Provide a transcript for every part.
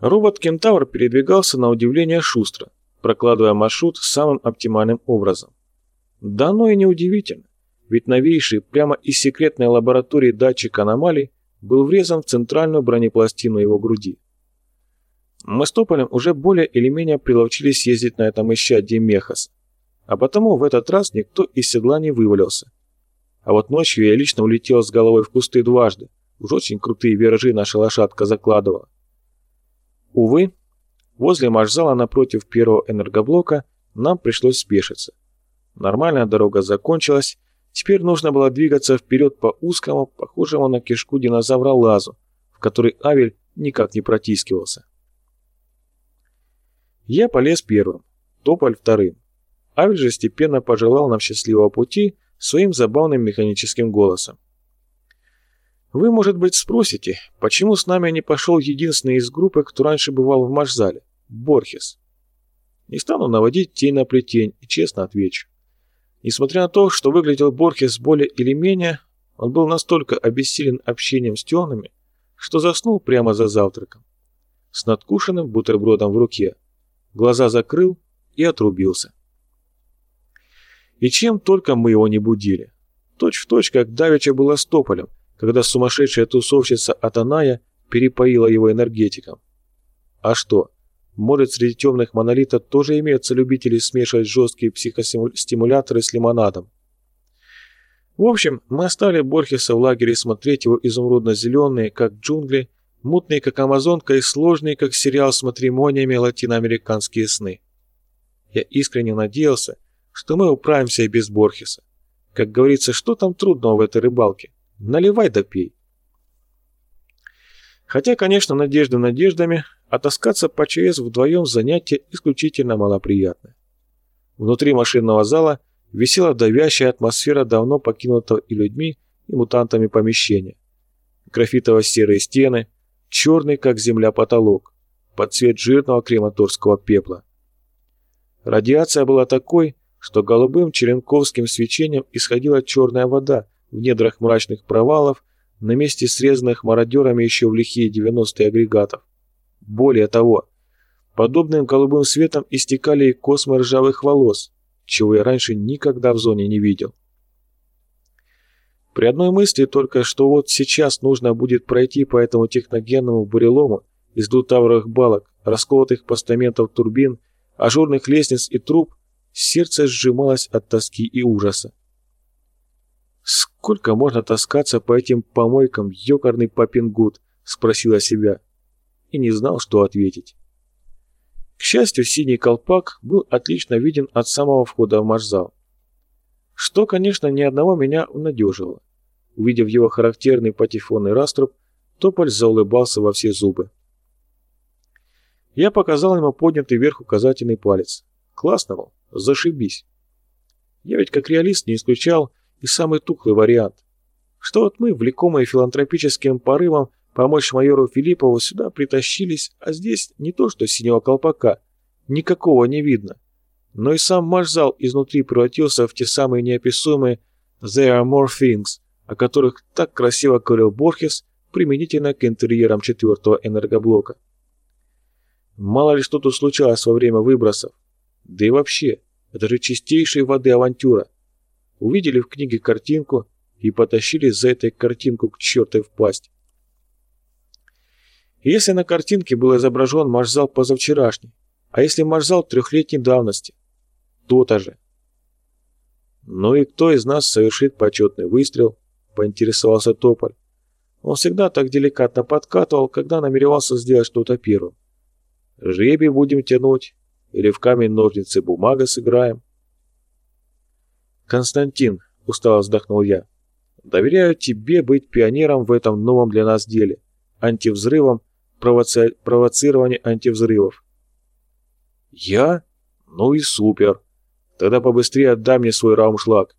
Робот-кентавр передвигался на удивление шустро, прокладывая маршрут самым оптимальным образом. Да оно и неудивительно, ведь новейший прямо из секретной лаборатории датчик аномалий был врезан в центральную бронепластину его груди. Мы с Тополем уже более или менее приловчились ездить на этом исчадье Мехас, а потому в этот раз никто из седла не вывалился. А вот ночью я лично улетел с головой в кусты дважды, уж очень крутые виражи наша лошадка закладывала. Увы, возле маршзала напротив первого энергоблока нам пришлось спешиться. Нормальная дорога закончилась, теперь нужно было двигаться вперед по узкому, похожему на кишку динозавра лазу, в который Авель никак не протискивался. Я полез первым, Тополь вторым. Авель же степенно пожелал нам счастливого пути своим забавным механическим голосом. Вы, может быть, спросите, почему с нами не пошел единственный из группы, кто раньше бывал в марш-зале – Борхес. Не стану наводить тень на плетень и честно отвечу. Несмотря на то, что выглядел Борхес более или менее, он был настолько обессилен общением с темными, что заснул прямо за завтраком, с надкушенным бутербродом в руке, глаза закрыл и отрубился. И чем только мы его не будили. Точь в точь, как Давича было с Тополем, когда сумасшедшая тусовщица Атаная перепоила его энергетиком. А что, может среди темных монолитов тоже имеются любители смешивать жесткие психостимуляторы с лимонадом? В общем, мы оставили Борхеса в лагере смотреть его изумрудно-зеленые, как джунгли, мутные, как амазонка, и сложные, как сериал с матримониями латиноамериканские сны. Я искренне надеялся, что мы управимся и без Борхеса. Как говорится, что там трудного в этой рыбалке? Наливай да пей. Хотя, конечно, надежды надеждами, а таскаться по ЧС вдвоем занятие исключительно малоприятное. Внутри машинного зала висела давящая атмосфера давно покинутого и людьми, и мутантами помещения. Графитово-серые стены, черный, как земля, потолок, под цвет жирного крематорского пепла. Радиация была такой, что голубым черенковским свечением исходила черная вода в недрах мрачных провалов на месте срезанных мародерами еще в лихие 90-е агрегатов. Более того, подобным голубым светом истекали и космы ржавых волос, чего я раньше никогда в зоне не видел. При одной мысли только, что вот сейчас нужно будет пройти по этому техногенному бурелому из двутавровых балок, расколотых постаментов турбин, ажурных лестниц и труб, Сердце сжималось от тоски и ужаса. «Сколько можно таскаться по этим помойкам, ёкарный папингут?» — спросила себя. И не знал, что ответить. К счастью, синий колпак был отлично виден от самого входа в маршзал. Что, конечно, ни одного меня унадеживало. Увидев его характерный патефонный раструб, Тополь заулыбался во все зубы. Я показал ему поднятый вверх указательный палец. Классно, мол. Зашибись. Я ведь как реалист не исключал и самый тухлый вариант. Что вот мы, влекомые филантропическим порывом, помочь майору Филиппову сюда притащились, а здесь не то что синего колпака, никакого не видно. Но и сам маршзал изнутри превратился в те самые неописуемые «There are more things», о которых так красиво говорил Борхес применительно к интерьерам четвертого энергоблока. Мало ли что тут случалось во время выбросов. Да и вообще, это же чистейшей воды авантюра. Увидели в книге картинку и потащили за этой картинку к чертой в. Если на картинке был изображен маршзал позавчерашний, а если маршзал трехлетней давности, то-то же. Ну и кто из нас совершит почетный выстрел, поинтересовался Тополь. Он всегда так деликатно подкатывал, когда намеревался сделать что-то первым. Жребий будем тянуть, или в камень-ножницы бумага сыграем? Константин, устало вздохнул я, доверяю тебе быть пионером в этом новом для нас деле. Антивзрывом, провоци... провоцирование антивзрывов. Я? Ну и супер. Тогда побыстрее отдай мне свой раумшлаг.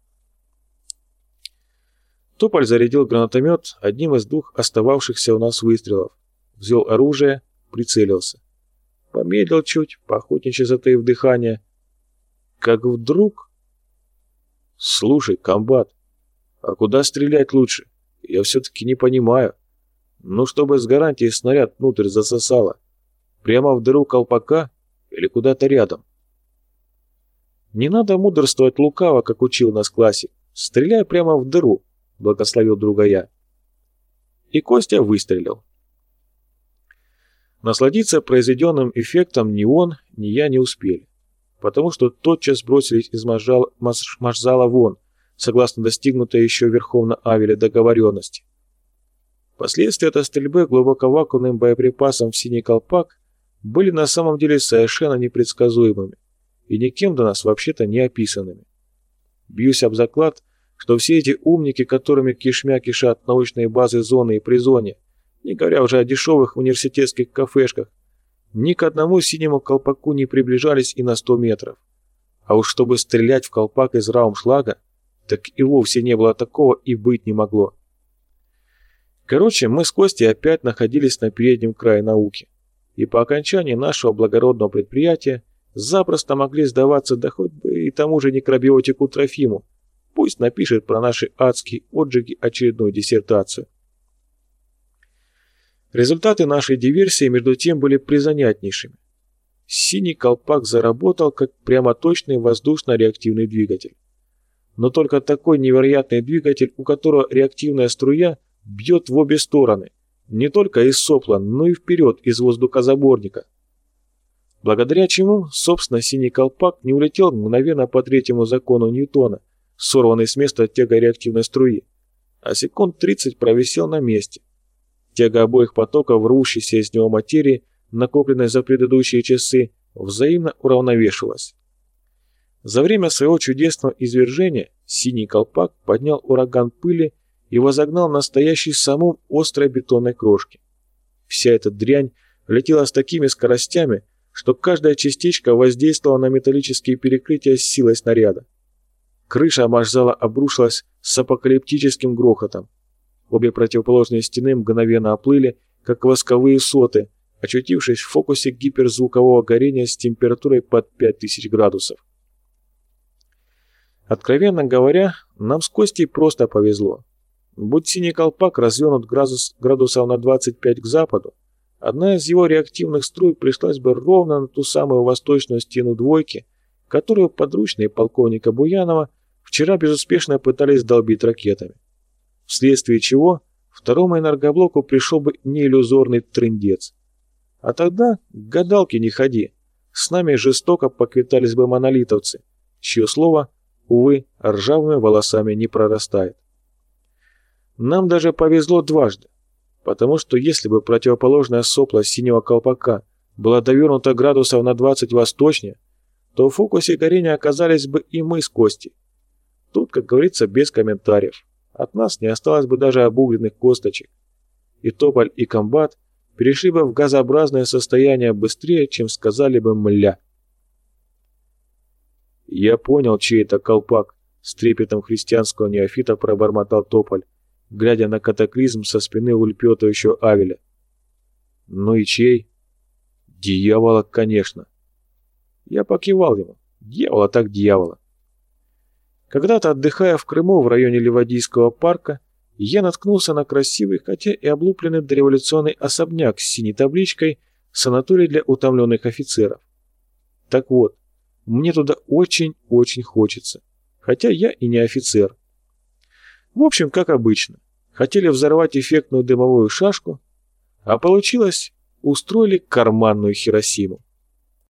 Тополь зарядил гранатомет одним из двух остававшихся у нас выстрелов. Взял оружие, прицелился. Помедлил чуть, поохотничьи затаив дыхание. Как вдруг... Слушай, комбат, а куда стрелять лучше? Я все-таки не понимаю. Ну, чтобы с гарантией снаряд внутрь засосало. Прямо в дыру колпака или куда-то рядом? Не надо мудрствовать лукаво, как учил нас классик. Стреляй прямо в дыру, благословил друга я. И Костя выстрелил. Насладиться произведенным эффектом ни он, ни я не успели, потому что тотчас бросились из маршзала вон, согласно достигнутой еще верховно Авеля договоренности. Последствия этой стрельбы глубоковакуумным боеприпасом в синий колпак были на самом деле совершенно непредсказуемыми и никем до нас вообще-то не описанными. Бьюсь об заклад, что все эти умники, которыми кишмя кишат научные базы зоны и призоне, не говоря уже о дешевых университетских кафешках, ни к одному синему колпаку не приближались и на сто метров. А уж чтобы стрелять в колпак из раумшлага, так и вовсе не было такого и быть не могло. Короче, мы с Костей опять находились на переднем крае науки, и по окончании нашего благородного предприятия запросто могли сдаваться да хоть бы и тому же некробиотику Трофиму, пусть напишет про наши адские отжиги очередную диссертацию. Результаты нашей диверсии, между тем, были призанятнейшими. Синий колпак заработал как прямо точный воздушно-реактивный двигатель. Но только такой невероятный двигатель, у которого реактивная струя бьет в обе стороны, не только из сопла, но и вперед из воздухозаборника. Благодаря чему, собственно, синий колпак не улетел мгновенно по третьему закону Ньютона, сорванный с места тягой реактивной струи, а секунд 30 провисел на месте, Тяга обоих потоков, рвущейся из него материи, накопленной за предыдущие часы, взаимно уравновешивалась. За время своего чудесного извержения синий колпак поднял ураган пыли и возогнал настоящий самум острой бетонной крошки. Вся эта дрянь летела с такими скоростями, что каждая частичка воздействовала на металлические перекрытия с силой снаряда. Крыша машзала обрушилась с апокалиптическим грохотом. Обе противоположные стены мгновенно оплыли, как восковые соты, очутившись в фокусе гиперзвукового горения с температурой под 5000 градусов. Откровенно говоря, нам с Костей просто повезло. Будь синий колпак развернут градус, градусов на 25 к западу, одна из его реактивных струй пришлась бы ровно на ту самую восточную стену двойки, которую подручные полковника Буянова вчера безуспешно пытались долбить ракетами вследствие чего второму энергоблоку пришел бы не иллюзорный трындец. А тогда к гадалке не ходи, с нами жестоко поквитались бы монолитовцы, чье слово, увы, ржавыми волосами не прорастает. Нам даже повезло дважды, потому что если бы противоположная сопла синего колпака была довернута градусов на 20 восточнее, то в фокусе горения оказались бы и мы с Костей. Тут, как говорится, без комментариев. От нас не осталось бы даже обугленных косточек. И Тополь, и Комбат перешли бы в газообразное состояние быстрее, чем сказали бы «мля». «Я понял, чей это колпак», — с трепетом христианского неофита пробормотал Тополь, глядя на катаклизм со спины ульпетающего Авеля. «Ну и чей?» «Дьявола, конечно». Я покивал ему. «Дьявола так дьявола». Когда-то, отдыхая в Крыму в районе Ливадийского парка, я наткнулся на красивый, хотя и облупленный дореволюционный особняк с синей табличкой «Санаторий для утомленных офицеров». Так вот, мне туда очень-очень хочется, хотя я и не офицер. В общем, как обычно, хотели взорвать эффектную дымовую шашку, а получилось, устроили карманную Хиросиму.